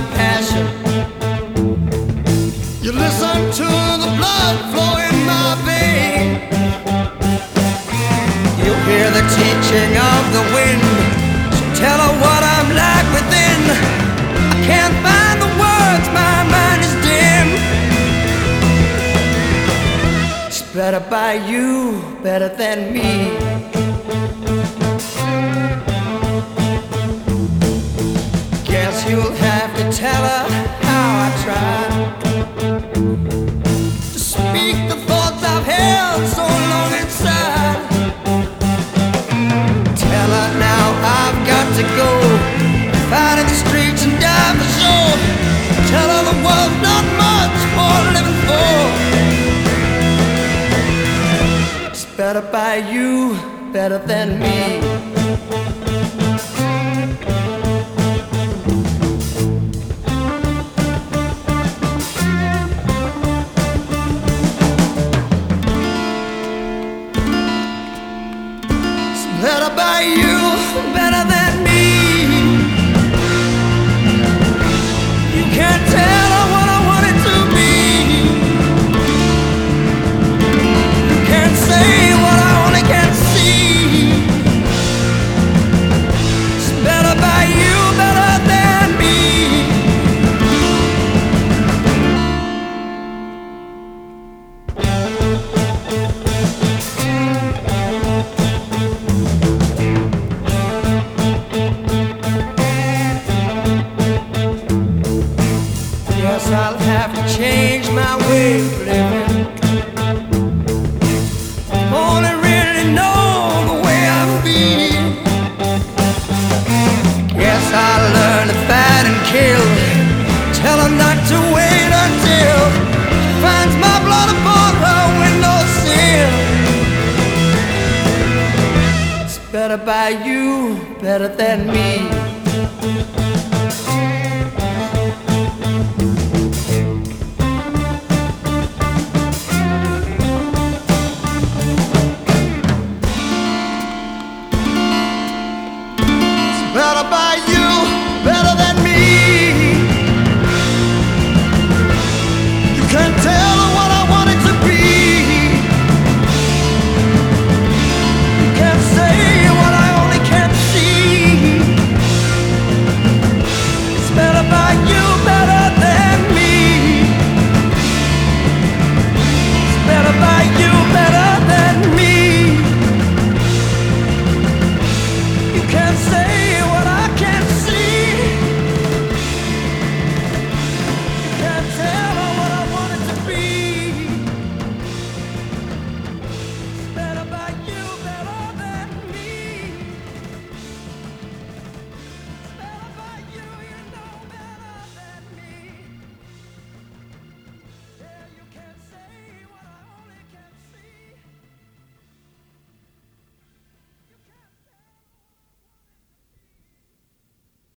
my passion. You listen to the blood flow in my vein. You hear the teaching of the wind. So tell her what I'm like within. I can't find the words, my mind is dim. It's better by you, better than me. you'll tell her how I tried to speak the thoughts I've held so long inside. Tell her now I've got to go, fight in the streets and die for sure. Tell her the world's not much for living for. It's better by you, better than me. Better by you, better than have to change my way of living. Only really know the way I feel. Guess I'll learn to fight and kill. Tell her not to wait until she finds my blood upon her windowsill. It's better by you, better than me. can tell.